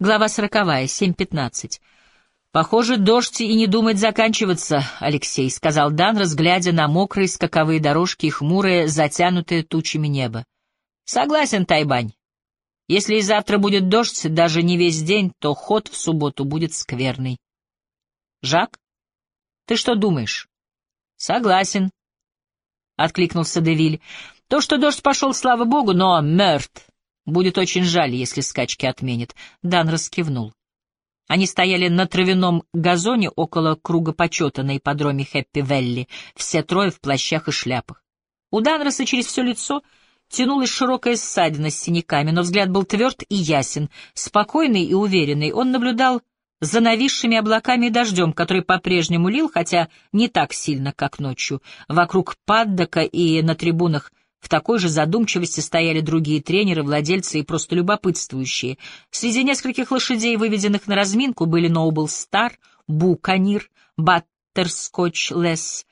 Глава сороковая, семь пятнадцать. «Похоже, дождь и не думает заканчиваться, Алексей», — сказал Дан, разглядя на мокрые скаковые дорожки и хмурое, затянутое тучами небо. «Согласен, Тайбань. Если и завтра будет дождь, даже не весь день, то ход в субботу будет скверный». «Жак, ты что думаешь?» «Согласен», — откликнулся Девиль. «То, что дождь пошел, слава богу, но мертв. Будет очень жаль, если скачки отменят». Дан раскивнул. Они стояли на травяном газоне около круга почета на ипподроме Хэппи-Велли, все трое в плащах и шляпах. У Данроса через все лицо тянулась широкая ссадина с синяками, но взгляд был тверд и ясен, спокойный и уверенный. Он наблюдал за нависшими облаками и дождем, который по-прежнему лил, хотя не так сильно, как ночью. Вокруг паддока и на трибунах в такой же задумчивости стояли другие тренеры, владельцы и просто любопытствующие. Среди нескольких лошадей, выведенных на разминку, были Ноубл Стар, Буканир, Баттерскотч Лесс,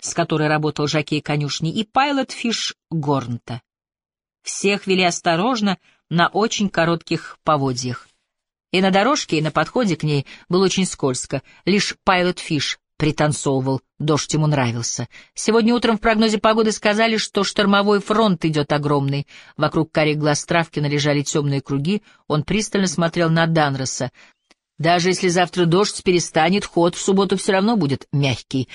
с которой работал жокей конюшни, и Пайлот Фиш Горнта. Всех вели осторожно на очень коротких поводьях. И на дорожке, и на подходе к ней было очень скользко. Лишь Пайлот Фиш пританцовывал, дождь ему нравился. Сегодня утром в прогнозе погоды сказали, что штормовой фронт идет огромный. Вокруг карих глаз Травкина лежали темные круги, он пристально смотрел на Данроса. Даже если завтра дождь перестанет, ход в субботу все равно будет мягкий.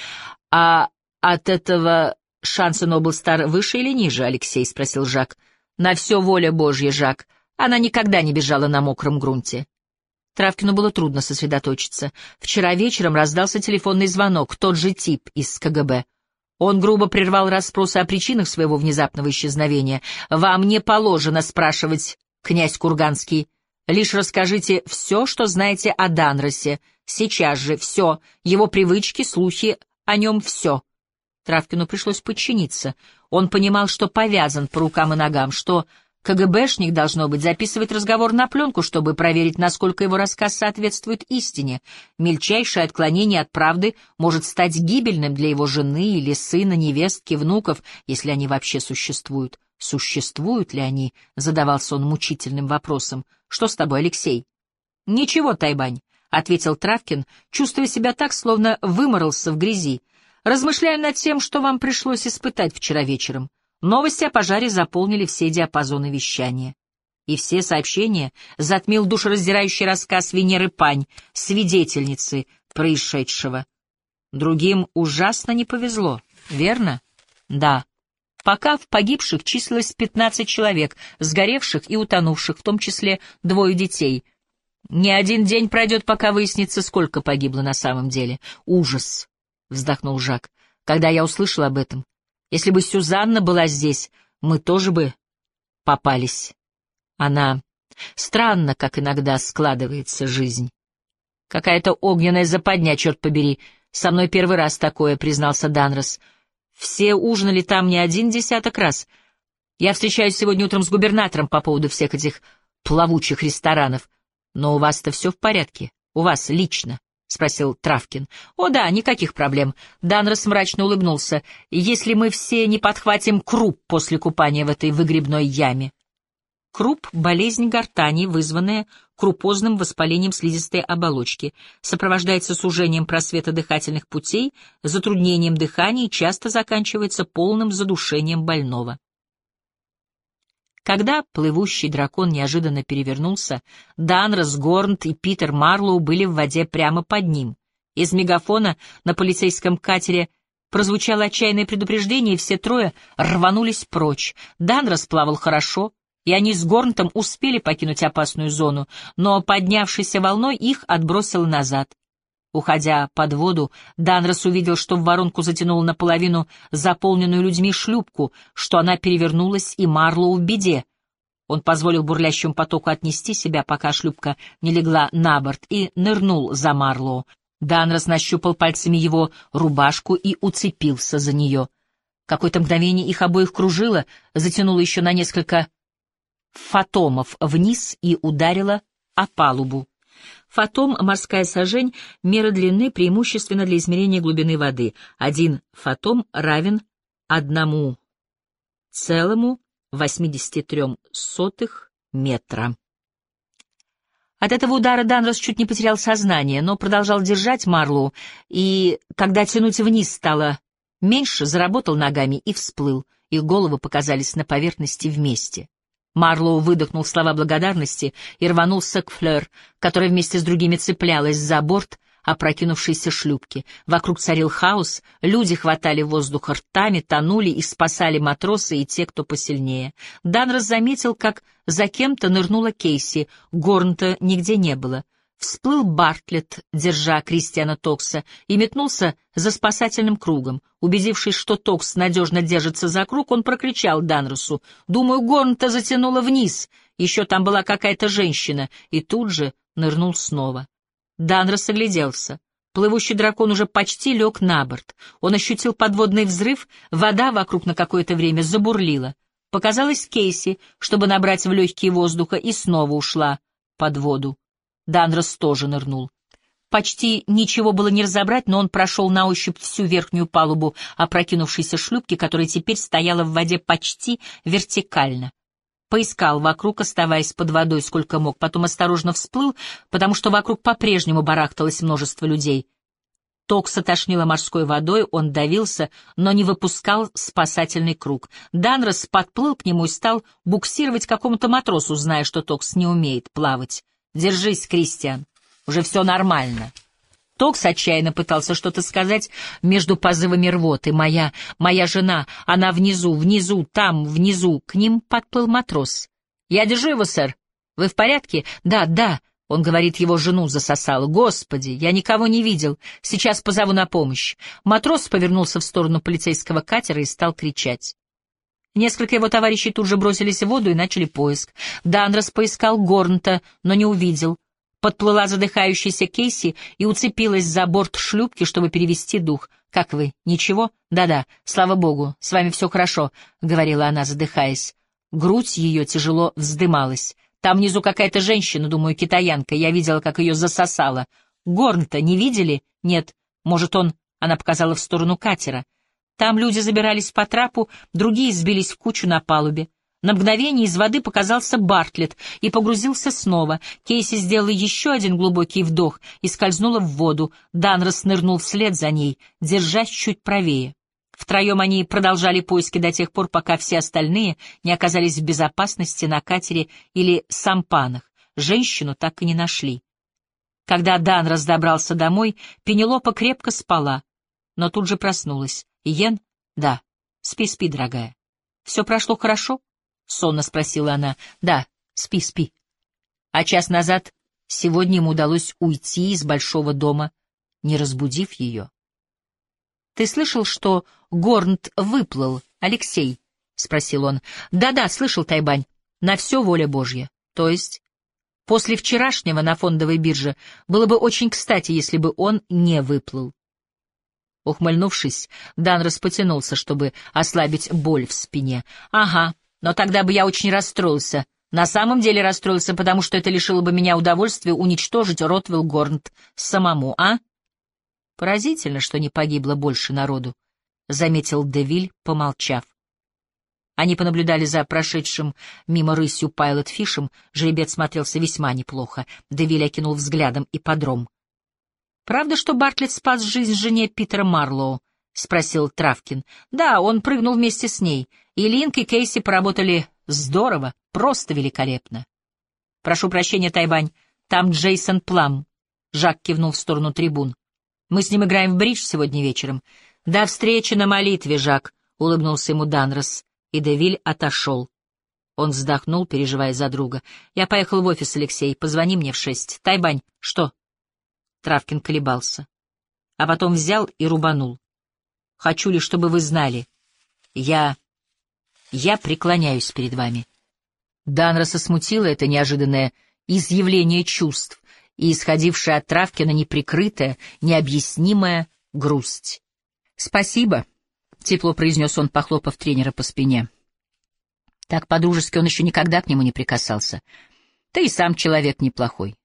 А от этого шансы Ноблстар выше или ниже, Алексей? — спросил Жак. — На все воля Божья, Жак. Она никогда не бежала на мокром грунте. Травкину было трудно сосредоточиться. Вчера вечером раздался телефонный звонок, тот же тип из КГБ. Он грубо прервал расспросы о причинах своего внезапного исчезновения. «Вам не положено спрашивать, князь Курганский. Лишь расскажите все, что знаете о Данросе. Сейчас же все. Его привычки, слухи о нем все». Травкину пришлось подчиниться. Он понимал, что повязан по рукам и ногам, что КГБшник, должно быть, записывает разговор на пленку, чтобы проверить, насколько его рассказ соответствует истине. Мельчайшее отклонение от правды может стать гибельным для его жены или сына, невестки, внуков, если они вообще существуют. Существуют ли они? Задавался он мучительным вопросом. Что с тобой, Алексей? Ничего, Тайбань, ответил Травкин, чувствуя себя так, словно выморался в грязи. Размышляю над тем, что вам пришлось испытать вчера вечером. Новости о пожаре заполнили все диапазоны вещания. И все сообщения затмил душераздирающий рассказ Венеры Пань, свидетельницы происшедшего. Другим ужасно не повезло, верно? Да. Пока в погибших числилось 15 человек, сгоревших и утонувших, в том числе двое детей. Не один день пройдет, пока выяснится, сколько погибло на самом деле. Ужас, — вздохнул Жак. Когда я услышал об этом, если бы Сюзанна была здесь, мы тоже бы попались. Она... Странно, как иногда складывается жизнь. Какая-то огненная западня, черт побери. Со мной первый раз такое, признался Данрос. Все ужинали там не один десяток раз. Я встречаюсь сегодня утром с губернатором по поводу всех этих плавучих ресторанов. Но у вас-то все в порядке. У вас лично. — спросил Травкин. — О да, никаких проблем. Данрос мрачно улыбнулся. — Если мы все не подхватим круп после купания в этой выгребной яме. Круп — болезнь гортани, вызванная крупозным воспалением слизистой оболочки, сопровождается сужением просвета дыхательных путей, затруднением дыхания и часто заканчивается полным задушением больного. Когда плывущий дракон неожиданно перевернулся, Данрос, Горнт и Питер Марлоу были в воде прямо под ним. Из мегафона на полицейском катере прозвучало отчаянное предупреждение, и все трое рванулись прочь. Данрос плавал хорошо, и они с Горнтом успели покинуть опасную зону, но поднявшейся волной их отбросило назад. Уходя под воду, Данрос увидел, что в воронку затянуло наполовину заполненную людьми шлюпку, что она перевернулась, и Марлоу в беде. Он позволил бурлящему потоку отнести себя, пока шлюпка не легла на борт, и нырнул за Марлоу. Данрос нащупал пальцами его рубашку и уцепился за нее. Какое-то мгновение их обоих кружило, затянуло еще на несколько фотомов вниз и ударило о палубу. Фотом — морская сажень, мера длины преимущественно для измерения глубины воды. Один фотом равен одному целому 83 сотых метра. От этого удара Данрос чуть не потерял сознание, но продолжал держать Марлоу, и, когда тянуть вниз стало меньше, заработал ногами и всплыл. Их головы показались на поверхности вместе. Марлоу выдохнул слова благодарности и рванулся к Флёр, которая вместе с другими цеплялась за борт, опрокинувшейся шлюпки. Вокруг царил хаос, люди хватали воздух ртами, тонули и спасали матросы и те, кто посильнее. Данрос заметил, как за кем-то нырнула Кейси, Горнта нигде не было. Всплыл Бартлетт, держа Кристиана Токса, и метнулся за спасательным кругом. Убедившись, что Токс надежно держится за круг, он прокричал Данросу. «Думаю, Горнта затянуло вниз. Еще там была какая-то женщина». И тут же нырнул снова. Данрос огляделся. Плывущий дракон уже почти лег на борт. Он ощутил подводный взрыв, вода вокруг на какое-то время забурлила. Показалась Кейси, чтобы набрать в легкие воздуха, и снова ушла под воду. Данрос тоже нырнул. Почти ничего было не разобрать, но он прошел на ощупь всю верхнюю палубу опрокинувшейся шлюпки, которая теперь стояла в воде почти вертикально. Поискал вокруг, оставаясь под водой сколько мог, потом осторожно всплыл, потому что вокруг по-прежнему барахталось множество людей. Токса тошнило морской водой, он давился, но не выпускал спасательный круг. Данрос подплыл к нему и стал буксировать к какому-то матросу, зная, что Токс не умеет плавать. «Держись, Кристиан, уже все нормально». Токс отчаянно пытался что-то сказать между позывами рвоты. «Моя, моя жена, она внизу, внизу, там, внизу». К ним подплыл матрос. «Я держу его, сэр. Вы в порядке?» «Да, да». Он говорит, его жену засосало. «Господи, я никого не видел. Сейчас позову на помощь». Матрос повернулся в сторону полицейского катера и стал кричать. Несколько его товарищей тут же бросились в воду и начали поиск. Данрос поискал Горнта, но не увидел. Подплыла задыхающаяся Кейси и уцепилась за борт шлюпки, чтобы перевести дух. «Как вы? Ничего? Да-да, слава богу, с вами все хорошо», — говорила она, задыхаясь. Грудь ее тяжело вздымалась. «Там внизу какая-то женщина, думаю, китаянка. Я видела, как ее засосало. Горн-то не видели? Нет. Может, он...» — она показала в сторону катера. Там люди забирались по трапу, другие сбились в кучу на палубе. На мгновение из воды показался Бартлетт и погрузился снова. Кейси сделала еще один глубокий вдох и скользнула в воду. Данрос нырнул вслед за ней, держась чуть правее. Втроем они продолжали поиски до тех пор, пока все остальные не оказались в безопасности на катере или сампанах. Женщину так и не нашли. Когда Данрос добрался домой, Пенелопа крепко спала, но тут же проснулась. Иен? Да. Спи, спи, дорогая. Все прошло хорошо? Сонно спросила она. Да, спи, спи. А час назад сегодня ему удалось уйти из большого дома, не разбудив ее. Ты слышал, что Горнт выплыл, Алексей? спросил он. Да-да, слышал, Тайбань. На все воля Божья. То есть После вчерашнего на фондовой бирже было бы очень кстати, если бы он не выплыл. Ухмыльнувшись, Дан распотянулся, чтобы ослабить боль в спине. «Ага, но тогда бы я очень расстроился. На самом деле расстроился, потому что это лишило бы меня удовольствия уничтожить Ротвилл Горнт самому, а?» «Поразительно, что не погибло больше народу», — заметил Девиль, помолчав. Они понаблюдали за прошедшим мимо рысью Пайлот Фишем, жеребец смотрелся весьма неплохо. Девиль окинул взглядом и подром. «Правда, что Бартлетт спас жизнь жене Питера Марлоу?» — спросил Травкин. «Да, он прыгнул вместе с ней, и Линк и Кейси поработали здорово, просто великолепно». «Прошу прощения, Тайбань, там Джейсон Плам», — Жак кивнул в сторону трибун. «Мы с ним играем в бридж сегодня вечером». «До встречи на молитве, Жак», — улыбнулся ему Данрос, и Девиль отошел. Он вздохнул, переживая за друга. «Я поехал в офис, Алексей. Позвони мне в шесть. Тайбань, что?» Травкин колебался. А потом взял и рубанул. «Хочу ли, чтобы вы знали? Я... я преклоняюсь перед вами». Данроса смутило это неожиданное изъявление чувств и исходившая от Травкина неприкрытая, необъяснимая грусть. «Спасибо», — тепло произнес он, похлопав тренера по спине. Так по-дружески он еще никогда к нему не прикасался. Ты и сам человек неплохой.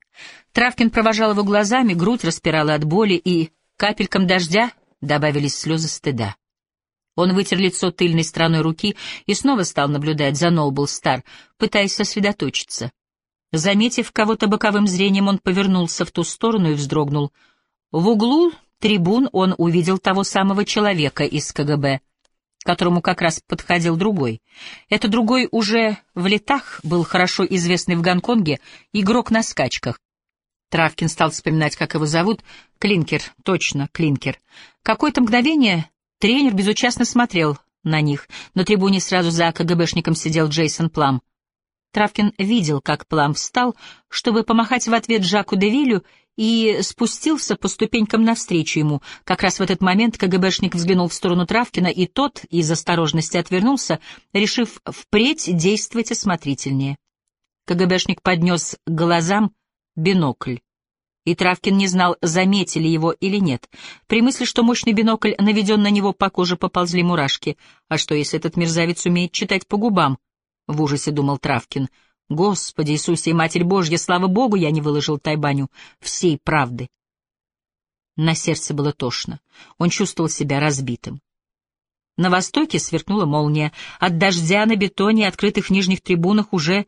Травкин провожал его глазами, грудь распирала от боли, и капелькам дождя добавились слезы стыда. Он вытер лицо тыльной стороной руки и снова стал наблюдать за Ноубл Стар, пытаясь сосредоточиться. Заметив кого-то боковым зрением, он повернулся в ту сторону и вздрогнул. В углу трибун он увидел того самого человека из КГБ, которому как раз подходил другой. Это другой уже в летах был хорошо известный в Гонконге игрок на скачках. Травкин стал вспоминать, как его зовут. Клинкер, точно, Клинкер. Какое-то мгновение тренер безучастно смотрел на них. На трибуне сразу за КГБшником сидел Джейсон Плам. Травкин видел, как Плам встал, чтобы помахать в ответ Жаку Девилю, и спустился по ступенькам навстречу ему. Как раз в этот момент КГБшник взглянул в сторону Травкина, и тот из осторожности отвернулся, решив впредь действовать осмотрительнее. КГБшник поднес к глазам бинокль. И Травкин не знал, заметили его или нет. При мысли, что мощный бинокль наведен на него, по коже поползли мурашки. А что, если этот мерзавец умеет читать по губам? В ужасе думал Травкин. Господи Иисусе и Матерь Божья, слава Богу, я не выложил Тайбаню всей правды. На сердце было тошно. Он чувствовал себя разбитым. На востоке сверкнула молния. От дождя на бетоне и открытых нижних трибунах уже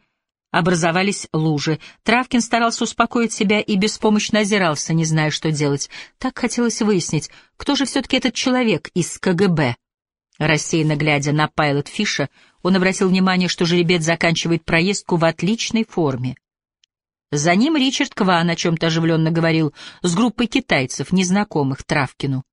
Образовались лужи. Травкин старался успокоить себя и беспомощно озирался, не зная, что делать. Так хотелось выяснить, кто же все-таки этот человек из КГБ. Рассеянно глядя на Пайлот Фиша, он обратил внимание, что жеребец заканчивает проездку в отличной форме. За ним Ричард Кван о чем-то оживленно говорил с группой китайцев, незнакомых Травкину.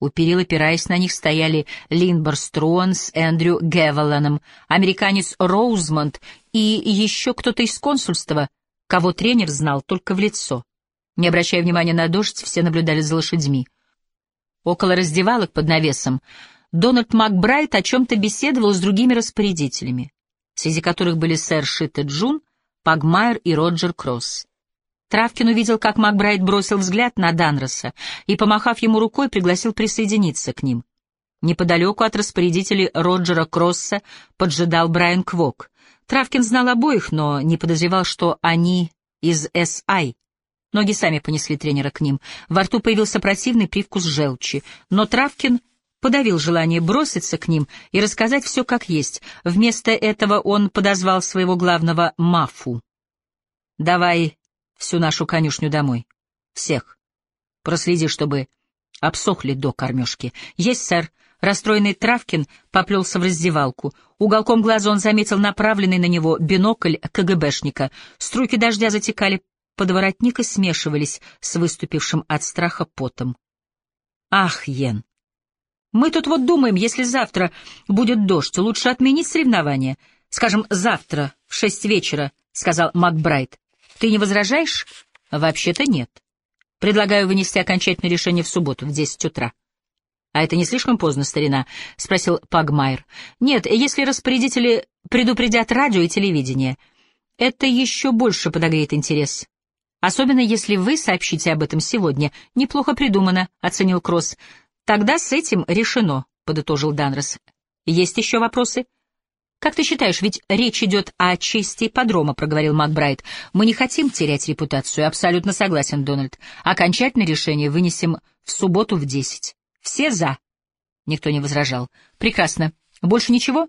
У перил, опираясь на них, стояли Линбор Струан с Эндрю Гевеланом, американец Роузмонд и еще кто-то из консульства, кого тренер знал только в лицо. Не обращая внимания на дождь, все наблюдали за лошадьми. Около раздевалок под навесом Дональд Макбрайт о чем-то беседовал с другими распорядителями, среди которых были сэр Шита Джун, Пагмайер и Роджер Кросс. Травкин увидел, как Макбрайт бросил взгляд на Данроса и, помахав ему рукой, пригласил присоединиться к ним. Неподалеку от распорядителей Роджера Кросса поджидал Брайан Квок. Травкин знал обоих, но не подозревал, что они из С.I. Ноги сами понесли тренера к ним. Во рту появился противный привкус желчи, но Травкин подавил желание броситься к ним и рассказать все как есть. Вместо этого он подозвал своего главного Мафу. «Давай всю нашу конюшню домой. Всех. Проследи, чтобы обсохли до кормежки. Есть, сэр. Расстроенный Травкин поплелся в раздевалку. Уголком глаза он заметил направленный на него бинокль КГБшника. Струйки дождя затекали под воротник и смешивались с выступившим от страха потом. «Ах, Йен! Мы тут вот думаем, если завтра будет дождь, лучше отменить соревнования. Скажем, завтра в шесть вечера», — сказал Макбрайт. Ты не возражаешь? Вообще-то нет. Предлагаю вынести окончательное решение в субботу в десять утра. А это не слишком поздно, старина? спросил Пагмайер. Нет, если распорядители предупредят радио и телевидение, это еще больше подогреет интерес. Особенно если вы сообщите об этом сегодня. Неплохо придумано, оценил Кросс. Тогда с этим решено, подытожил Данрос. Есть еще вопросы? «Как ты считаешь, ведь речь идет о чести подрома», — проговорил Макбрайт. «Мы не хотим терять репутацию». «Абсолютно согласен, Дональд. Окончательное решение вынесем в субботу в десять. Все за». Никто не возражал. «Прекрасно. Больше ничего?»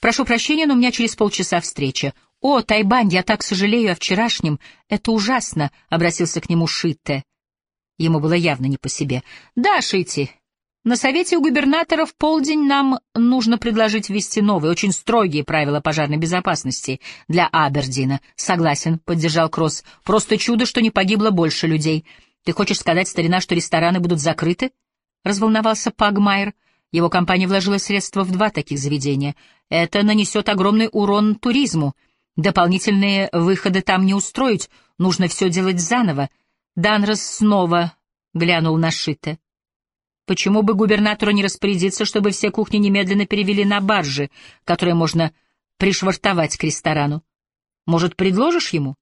«Прошу прощения, но у меня через полчаса встреча». «О, Тайбань, я так сожалею о вчерашнем. Это ужасно», — обратился к нему Шитте. Ему было явно не по себе. «Да, Шити, на совете у губернатора в полдень нам нужно предложить ввести новые, очень строгие правила пожарной безопасности для Абердина. Согласен, поддержал Кросс. Просто чудо, что не погибло больше людей. Ты хочешь сказать, старина, что рестораны будут закрыты? Разволновался Пагмайер. Его компания вложила средства в два таких заведения. Это нанесет огромный урон туризму. Дополнительные выходы там не устроить, нужно все делать заново. Данрос снова глянул на Шита. Почему бы губернатору не распорядиться, чтобы все кухни немедленно перевели на баржи, которые можно пришвартовать к ресторану? Может, предложишь ему?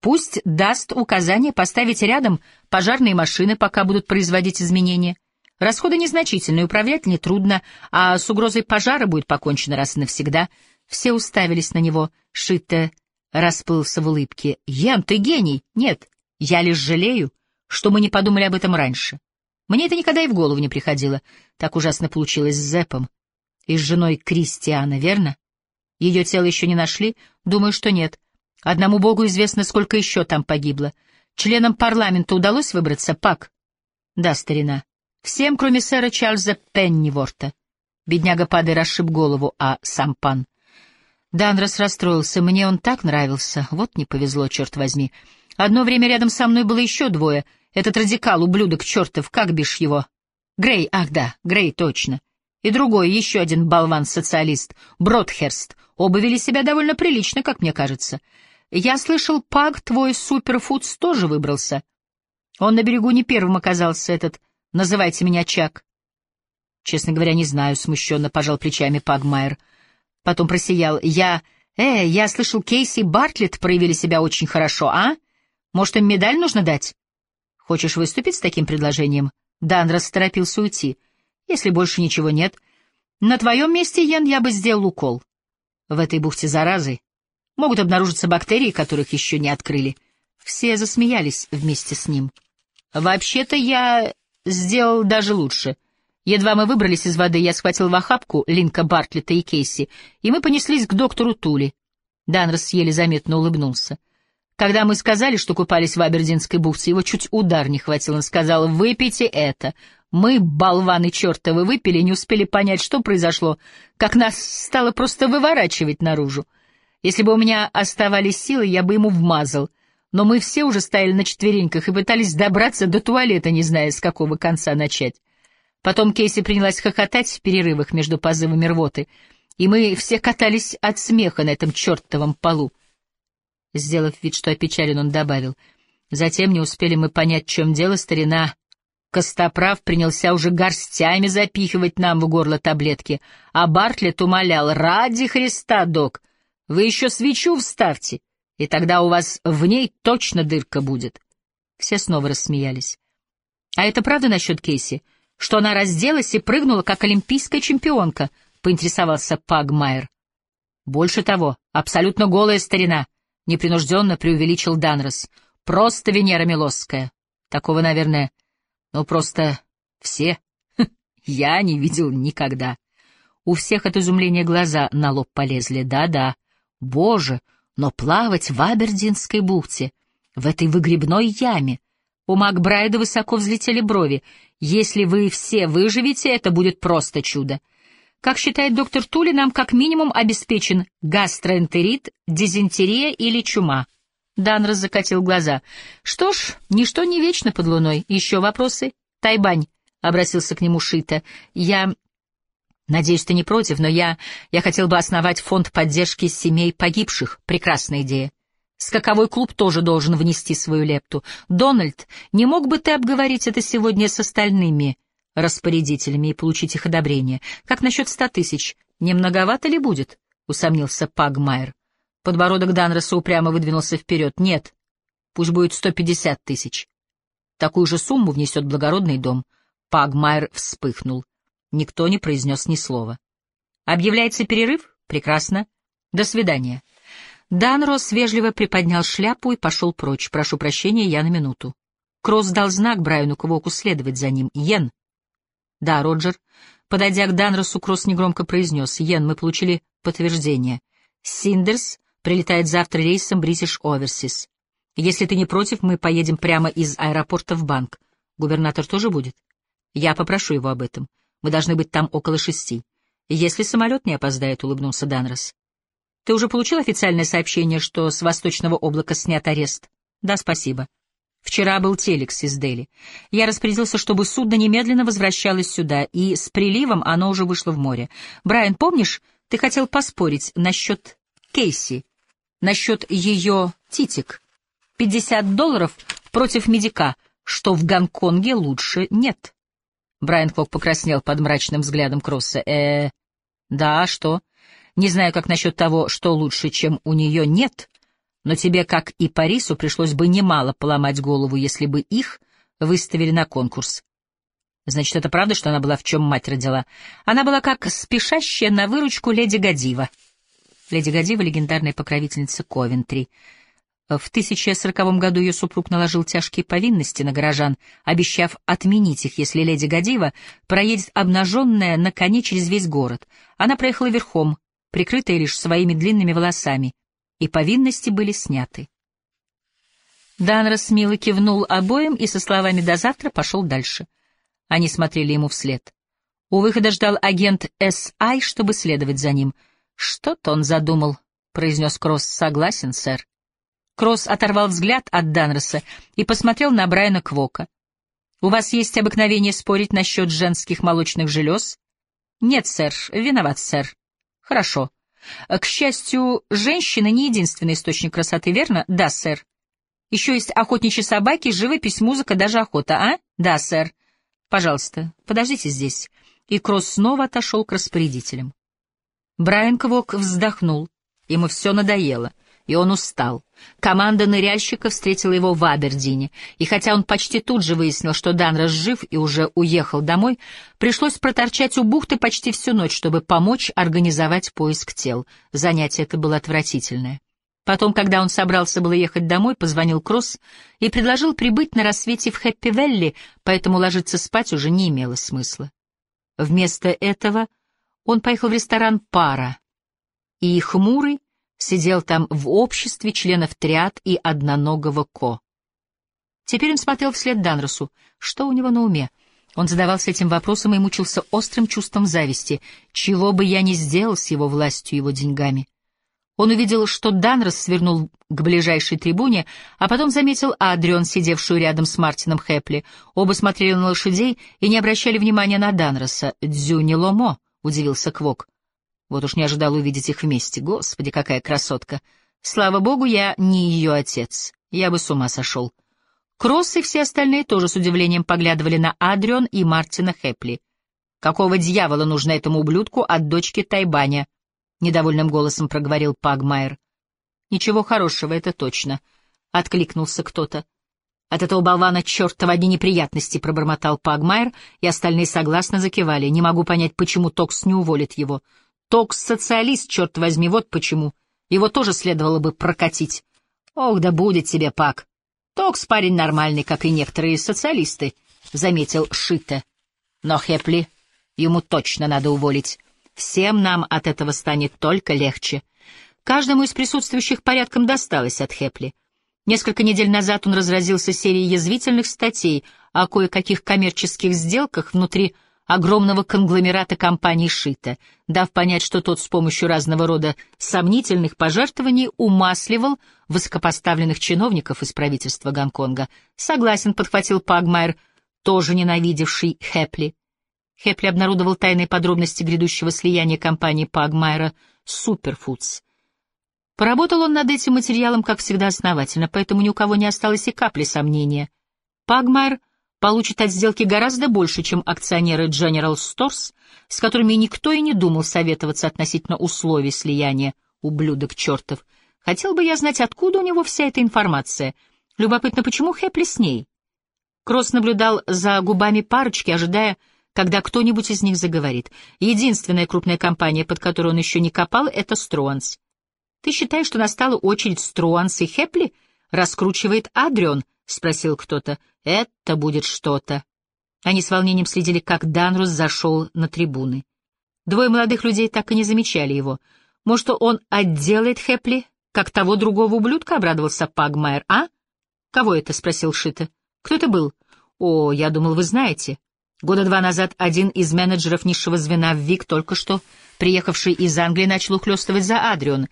Пусть даст указание поставить рядом пожарные машины, пока будут производить изменения. Расходы незначительные, управлять нетрудно, а с угрозой пожара будет покончено раз и навсегда. Все уставились на него. Шитте расплылся в улыбке. «Ян, ты гений!» «Нет, я лишь жалею, что мы не подумали об этом раньше. Мне это никогда и в голову не приходило. Так ужасно получилось с Зепом. И с женой Кристиана, верно? Ее тело еще не нашли? Думаю, что нет. Одному богу известно, сколько еще там погибло. Членам парламента удалось выбраться, Пак? Да, старина. Всем, кроме сэра Чарльза Пенниворта. Бедняга падая расшиб голову, а сам пан. Данрос расстроился. Мне он так нравился. Вот не повезло, черт возьми. Одно время рядом со мной было еще двое. Этот радикал, ублюдок чертов, как бишь его? Грей, ах да, Грей, точно. И другой, еще один болван-социалист, Бродхерст. Оба вели себя довольно прилично, как мне кажется. Я слышал, Паг, твой суперфудс, тоже выбрался. Он на берегу не первым оказался, этот «называйте меня Чак». Честно говоря, не знаю, смущенно пожал плечами Пагмайер. Потом просиял. Я... Э, я слышал, Кейси и Бартлетт проявили себя очень хорошо, а? Может, им медаль нужно дать? Хочешь выступить с таким предложением? Дан расторопился уйти. Если больше ничего нет. На твоем месте, Йен, я бы сделал укол. В этой бухте заразы Могут обнаружиться бактерии, которых еще не открыли. Все засмеялись вместе с ним. Вообще-то я сделал даже лучше. Едва мы выбрались из воды, я схватил в охапку Линка Бартлета и Кейси, и мы понеслись к доктору Тули. Данрос еле заметно улыбнулся. Когда мы сказали, что купались в Абердинской бухте, его чуть удар не хватил. Он сказал, выпейте это. Мы, болваны чертовы, выпили не успели понять, что произошло, как нас стало просто выворачивать наружу. Если бы у меня оставались силы, я бы ему вмазал. Но мы все уже стояли на четвереньках и пытались добраться до туалета, не зная, с какого конца начать. Потом Кейси принялась хохотать в перерывах между позывами рвоты, и мы все катались от смеха на этом чертовом полу. Сделав вид, что опечален, он добавил. Затем не успели мы понять, в чем дело, старина. Костоправ принялся уже горстями запихивать нам в горло таблетки, а Бартлет умолял, ради Христа, док, вы еще свечу вставьте, и тогда у вас в ней точно дырка будет. Все снова рассмеялись. А это правда насчет Кейси, что она разделась и прыгнула, как олимпийская чемпионка, поинтересовался Пагмайер. Больше того, абсолютно голая старина, непринужденно преувеличил Данрос. Просто Венера Милосская. Такого, наверное, ну просто все. Я не видел никогда. У всех от изумления глаза на лоб полезли. Да-да, Боже, но плавать в Абердинской бухте, в этой выгребной яме. У Макбрайда высоко взлетели брови. Если вы все выживете, это будет просто чудо. Как считает доктор Тули, нам как минимум обеспечен гастроэнтерит, дизентерия или чума. Дан закатил глаза. Что ж, ничто не вечно под луной. Еще вопросы? Тайбань, — обратился к нему Шита. Я Надеюсь, ты не против, но я... Я хотел бы основать фонд поддержки семей погибших. Прекрасная идея. Скаковой клуб тоже должен внести свою лепту. Дональд, не мог бы ты обговорить это сегодня с остальными распорядителями и получить их одобрение? Как насчет ста тысяч? Не многовато ли будет? — усомнился Пагмайер. Подбородок Данроса упрямо выдвинулся вперед. Нет, пусть будет сто пятьдесят тысяч. Такую же сумму внесет благородный дом. Пагмайер вспыхнул. Никто не произнес ни слова. «Объявляется перерыв? Прекрасно. До свидания». Дан Росс вежливо приподнял шляпу и пошел прочь. «Прошу прощения, я на минуту». Кросс дал знак Брайану Квоку следовать за ним. «Йен». «Да, Роджер». Подойдя к Данросу, Кросс негромко произнес. «Йен, мы получили подтверждение. Синдерс прилетает завтра рейсом British Overseas. Если ты не против, мы поедем прямо из аэропорта в банк. Губернатор тоже будет? Я попрошу его об этом. Мы должны быть там около шести. Если самолет не опоздает, — улыбнулся Данрос. Ты уже получил официальное сообщение, что с восточного облака снят арест? Да, спасибо. Вчера был телекс из Дели. Я распорядился, чтобы судно немедленно возвращалось сюда, и с приливом оно уже вышло в море. Брайан, помнишь, ты хотел поспорить насчет Кейси, насчет ее титик? Пятьдесят долларов против медика, что в Гонконге лучше нет. Брайан Кок покраснел под мрачным взглядом Кросса. э да, что? Не знаю, как насчет того, что лучше, чем у нее нет, но тебе, как и Парису, пришлось бы немало поломать голову, если бы их выставили на конкурс. Значит, это правда, что она была в чем мать родила? Она была как спешащая на выручку леди Гадива. Леди Гадива — легендарная покровительница Ковентри — в 1040 году ее супруг наложил тяжкие повинности на горожан, обещав отменить их, если леди Гадива проедет обнаженная на коне через весь город. Она проехала верхом, прикрытая лишь своими длинными волосами. И повинности были сняты. Данрос мило кивнул обоим и со словами «до завтра» пошел дальше. Они смотрели ему вслед. У выхода ждал агент С.I., чтобы следовать за ним. «Что-то он задумал», — произнес Кросс. «Согласен, сэр». Кросс оторвал взгляд от Данроса и посмотрел на Брайана Квока. «У вас есть обыкновение спорить насчет женских молочных желез?» «Нет, сэр. Виноват, сэр». «Хорошо. К счастью, женщина не единственный источник красоты, верно?» «Да, сэр». Еще есть охотничьи собаки, живопись, музыка, даже охота, а? Да, сэр. Пожалуйста, подождите здесь. И Кросс снова отошел к распорядителям. Брайан Квок вздохнул. Ему все надоело, и он устал. Команда ныряльщиков встретила его в Абердине, и хотя он почти тут же выяснил, что Данрос жив и уже уехал домой, пришлось проторчать у бухты почти всю ночь, чтобы помочь организовать поиск тел. Занятие это было отвратительное. Потом, когда он собрался было ехать домой, позвонил Кросс и предложил прибыть на рассвете в Хэппи-Велли, поэтому ложиться спать уже не имело смысла. Вместо этого он поехал в ресторан «Пара», и хмурый сидел там в обществе членов триад и одноногого Ко. Теперь он смотрел вслед Данросу. Что у него на уме? Он задавался этим вопросом и мучился острым чувством зависти. Чего бы я ни сделал с его властью и его деньгами? Он увидел, что Данрос свернул к ближайшей трибуне, а потом заметил Адрион, сидевшую рядом с Мартином Хэпли. Оба смотрели на лошадей и не обращали внимания на Данроса. «Дзюни Ломо», — удивился Квок. Вот уж не ожидал увидеть их вместе. Господи, какая красотка! Слава богу, я не ее отец. Я бы с ума сошел. Кросс и все остальные тоже с удивлением поглядывали на Адрион и Мартина Хэпли. Какого дьявола нужно этому ублюдку от дочки Тайбаня? — недовольным голосом проговорил Пагмайер. «Ничего хорошего, это точно», — откликнулся кто-то. «От этого болвана чертова одни неприятности», — пробормотал Пагмайер, и остальные согласно закивали. «Не могу понять, почему Токс не уволит его. Токс — социалист, черт возьми, вот почему. Его тоже следовало бы прокатить». «Ох, да будет тебе, Паг. Токс парень нормальный, как и некоторые социалисты», — заметил Шита. «Но Хепли ему точно надо уволить». Всем нам от этого станет только легче. Каждому из присутствующих порядком досталось от Хепли. Несколько недель назад он разразился серией язвительных статей о кое-каких коммерческих сделках внутри огромного конгломерата компании Шита, дав понять, что тот с помощью разного рода сомнительных пожертвований умасливал высокопоставленных чиновников из правительства Гонконга. Согласен, подхватил Пагмайер, тоже ненавидевший Хепли. Хепли обнародовал тайные подробности грядущего слияния компании Пагмайера с Суперфудс. Поработал он над этим материалом, как всегда, основательно, поэтому ни у кого не осталось и капли сомнения. Пагмайер получит от сделки гораздо больше, чем акционеры General Stores, с которыми никто и не думал советоваться относительно условий слияния, ублюдок чертов. Хотел бы я знать, откуда у него вся эта информация. Любопытно, почему Хепли с ней? Кросс наблюдал за губами парочки, ожидая, когда кто-нибудь из них заговорит. Единственная крупная компания, под которую он еще не копал, — это Струанс. «Ты считаешь, что настала очередь Струанс и Хепли?» — раскручивает Адрион, — спросил кто-то. «Это будет что-то». Они с волнением следили, как Данрус зашел на трибуны. Двое молодых людей так и не замечали его. Может, он отделает Хепли, как того другого ублюдка, — обрадовался Пагмайер. «А? Кого это?» — спросил Шита. «Кто это был?» «О, я думал, вы знаете». Года два назад один из менеджеров низшего звена в ВИК, только что приехавший из Англии, начал ухлёстывать за Адрион.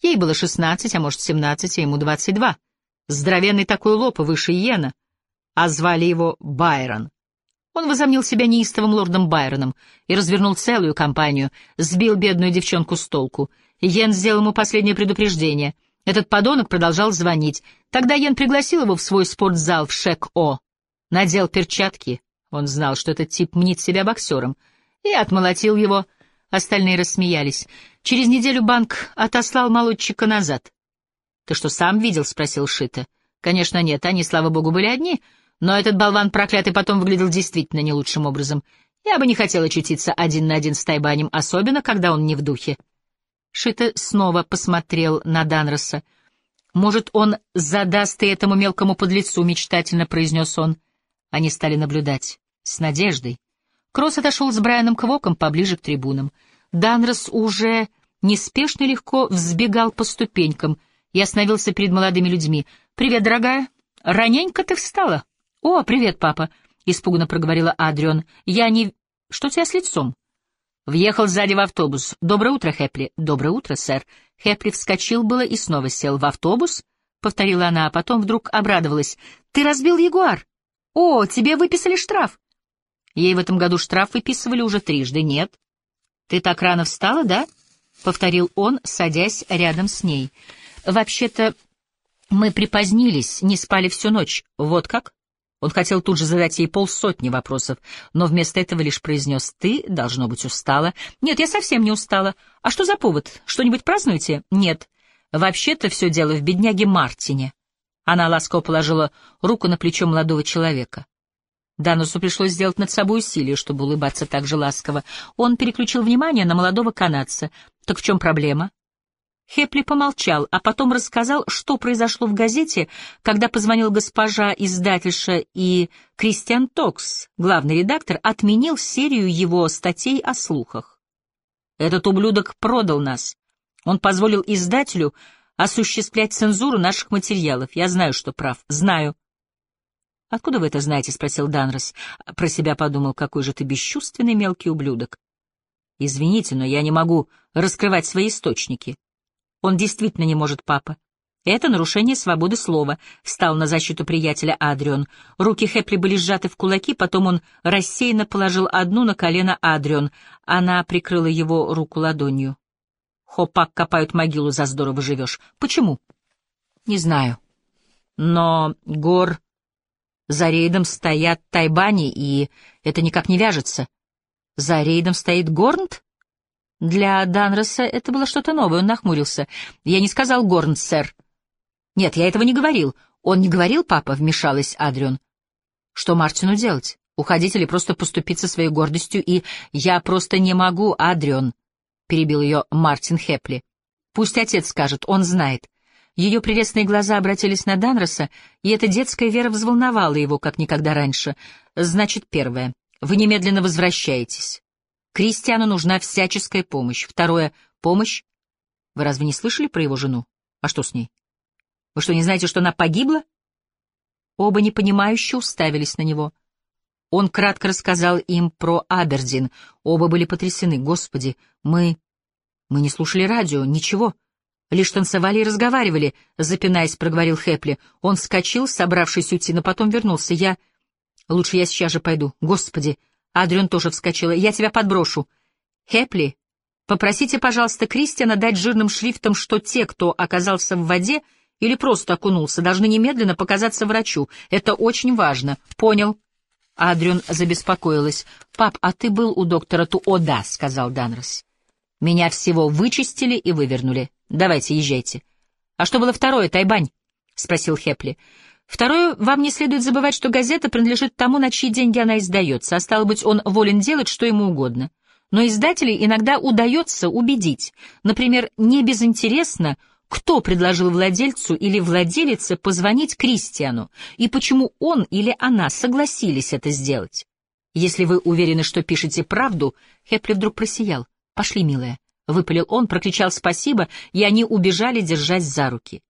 Ей было шестнадцать, а может семнадцать, а ему двадцать два. Здоровенный такой лоб, выше Йена. А звали его Байрон. Он возомнил себя неистовым лордом Байроном и развернул целую кампанию, сбил бедную девчонку с толку. Йен сделал ему последнее предупреждение. Этот подонок продолжал звонить. Тогда Йен пригласил его в свой спортзал в Шек-О. Надел перчатки, он знал, что этот тип мнит себя боксером, и отмолотил его. Остальные рассмеялись. Через неделю банк отослал молодчика назад. — Ты что, сам видел? — спросил Шита. — Конечно, нет, они, слава богу, были одни, но этот болван проклятый потом выглядел действительно не лучшим образом. Я бы не хотел очутиться один на один с Тайбанем, особенно, когда он не в духе. Шита снова посмотрел на Данроса. «Может, он задаст и этому мелкому подлецу», — мечтательно произнес он. Они стали наблюдать. С надеждой. Кросс отошел с Брайаном Квоком поближе к трибунам. Данрос уже неспешно легко взбегал по ступенькам, и остановился перед молодыми людьми. «Привет, дорогая. Раненько ты встала?» «О, привет, папа», — испуганно проговорила Адрион. «Я не... Что у тебя с лицом?» Въехал сзади в автобус. «Доброе утро, Хэпли». «Доброе утро, сэр». Хэпли вскочил было и снова сел. «В автобус?» — повторила она, а потом вдруг обрадовалась. «Ты разбил Ягуар? О, тебе выписали штраф!» Ей в этом году штраф выписывали уже трижды, нет? «Ты так рано встала, да?» — повторил он, садясь рядом с ней. «Вообще-то мы припозднились, не спали всю ночь. Вот как?» Он хотел тут же задать ей полсотни вопросов, но вместо этого лишь произнес «Ты, должно быть, устала». «Нет, я совсем не устала. А что за повод? Что-нибудь празднуете?» «Нет. Вообще-то все дело в бедняге Мартине». Она ласково положила руку на плечо молодого человека. Данусу пришлось сделать над собой усилие, чтобы улыбаться так же ласково. Он переключил внимание на молодого канадца. «Так в чем проблема?» Хепли помолчал, а потом рассказал, что произошло в газете, когда позвонил госпожа издательша и Кристиан Токс, главный редактор, отменил серию его статей о слухах. Этот ублюдок продал нас. Он позволил издателю осуществлять цензуру наших материалов. Я знаю, что прав. Знаю. «Откуда вы это знаете?» — спросил Данрос. Про себя подумал, какой же ты бесчувственный мелкий ублюдок. «Извините, но я не могу раскрывать свои источники». Он действительно не может, папа. Это нарушение свободы слова, встал на защиту приятеля Адрион. Руки Хэпли были сжаты в кулаки, потом он рассеянно положил одну на колено Адрион. Она прикрыла его руку ладонью. Хопак копают могилу, за здорово живешь. Почему? Не знаю. Но гор за рейдом стоят Тайбани, и это никак не вяжется. За рейдом стоит Горнт? Для Данроса это было что-то новое, он нахмурился. «Я не сказал Горн, сэр». «Нет, я этого не говорил». «Он не говорил, папа?» — вмешалась Адрион. «Что Мартину делать? Уходить или просто поступиться своей гордостью и... Я просто не могу, Адрион», — перебил ее Мартин Хепли. «Пусть отец скажет, он знает». Ее прелестные глаза обратились на Данроса, и эта детская вера взволновала его, как никогда раньше. «Значит, первое. Вы немедленно возвращаетесь. Кристиану нужна всяческая помощь. Второе — помощь. Вы разве не слышали про его жену? А что с ней? Вы что, не знаете, что она погибла? Оба непонимающе уставились на него. Он кратко рассказал им про Абердин. Оба были потрясены. Господи, мы... Мы не слушали радио, ничего. Лишь танцевали и разговаривали, запинаясь, проговорил Хэпли. Он вскочил, собравшись уйти, но потом вернулся. Я... Лучше я сейчас же пойду. Господи, Адриан тоже вскочила. «Я тебя подброшу». «Хепли, попросите, пожалуйста, Кристиана дать жирным шрифтом, что те, кто оказался в воде или просто окунулся, должны немедленно показаться врачу. Это очень важно. Понял». Адриан забеспокоилась. «Пап, а ты был у доктора Ту?» Сказал Данрос. «Меня всего вычистили и вывернули. Давайте, езжайте». «А что было второе, Тайбань?» — спросил Хепли. Второе, вам не следует забывать, что газета принадлежит тому, на чьи деньги она издается, а стало быть, он волен делать, что ему угодно. Но издателей иногда удается убедить, например, не безинтересно, кто предложил владельцу или владелице позвонить Кристиану, и почему он или она согласились это сделать. Если вы уверены, что пишете правду, Хепли вдруг просиял. «Пошли, милая», — выпалил он, прокричал «спасибо», и они убежали, держась за руки.